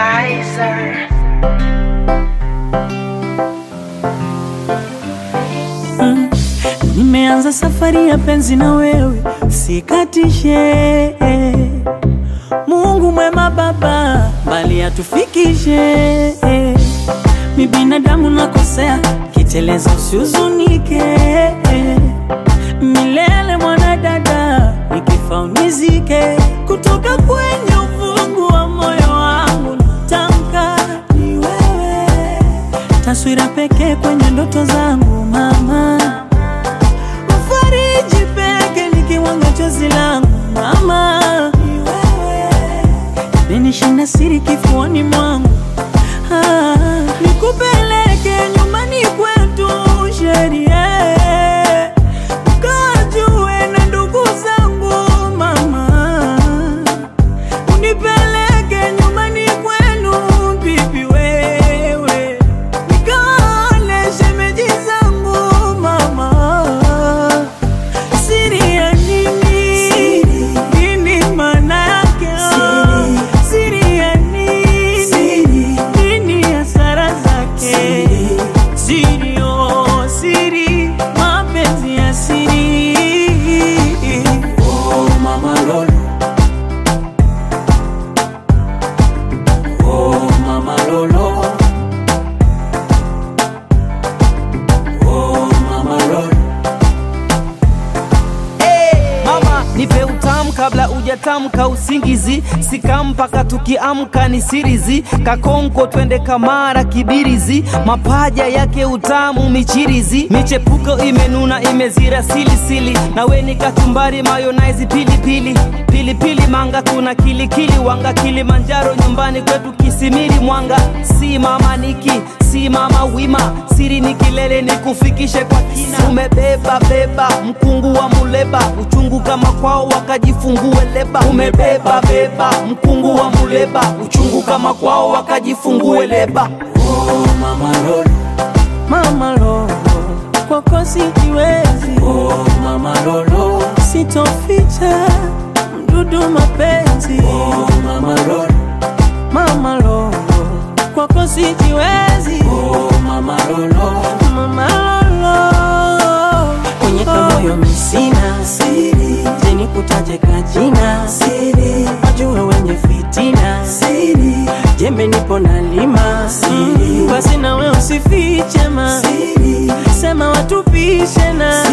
Lizer. Nimeanza safari ya penzi na wewe, sikatishe. Mungu mwema Baba, bali atufikishe. Mi binadamu nakosea, kiteleza usihuzunike. Milele mwanadada, nikifa unizike. Kutoka kwenye taswira pekee kwenye ndoto zangu mama. Mfariji peke nikiwanga chozi langu mama, ni wewe menishinda siri kifuani mwangu. Ah, nikupeleke nyumbani kwetu sheria kabla ujatamka usingizi, sikampaka tukiamka ni sirizi, kakonko twende kamara kibirizi, mapaja yake utamu michirizi, michepuko imenuna imezira silisili, nawe ni kachumbari mayonaizi pilipili. Pilipili manga tuna kilikili. Wanga Kilimanjaro nyumbani kwetu Kisimiri Mwanga, si mama niki si mama wima, siri ni kilele ni kufikishe kwa kina. Umebeba beba mkungu wa muleba, uchungu kama kwao wakajifungue leba. Umebeba beba mkungu wa muleba, uchungu kama kwao wakajifungue leba. Oh mama Lolo Mama Lolo, kwako sijiwezi, Oh mama Lolo sitoficha mdudu mapenzi. Oh mama Lolo Mama Lolo, kwako sijiwezi. Mama Lolo. Mama Lolo, kwenye kamoyo misina siri, jeni kutaje kajina siri, wajue wenye fitina siri, jembe nipo na lima siri, basi nawe usifiche ma. Siri, sema watupishe na.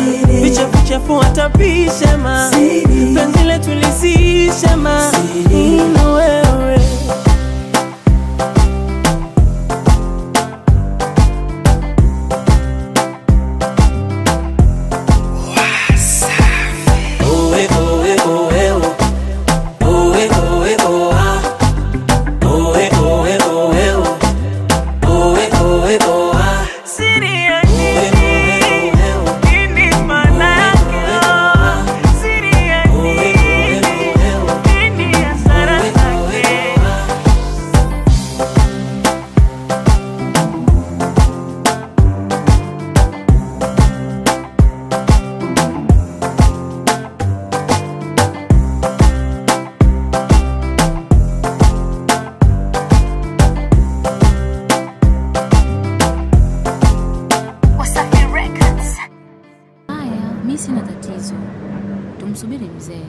Vichafu chafu watapishe ma. Penzi letu lisishe ma. Ino tumsubiri mzee.